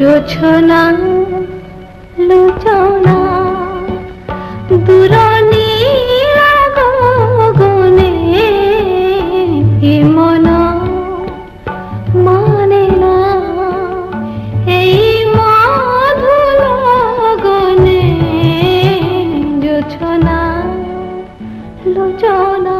জোছনা লোচনা দূরনী গগনে এ মন মানে না এই মধুর গনে জোছনা লোচনা।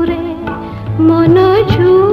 ভরা আকাশে বিলাসী তারা সমীরে সুরভি ভরা আকাশে বিলাসী তারা চাহি চাহিয়া নমলা আখি হুয়েনি দোহরা গীতি সুরে মন ঝুরে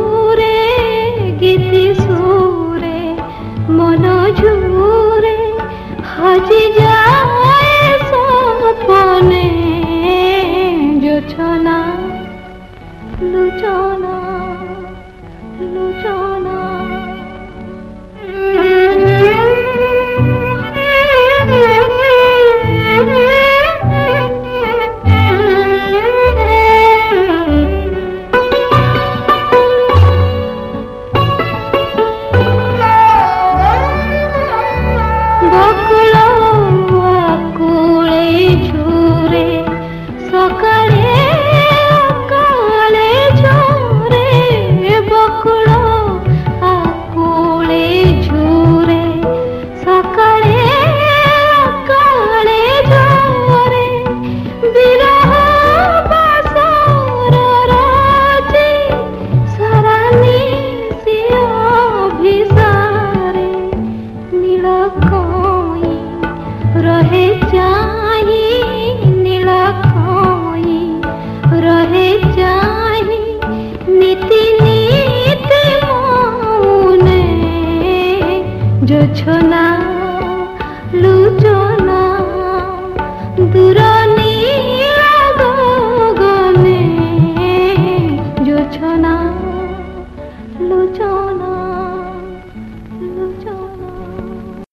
রহে চাহি নীলাখই রহে চাহি নীতি নীতি মনে যোছনা লুচনা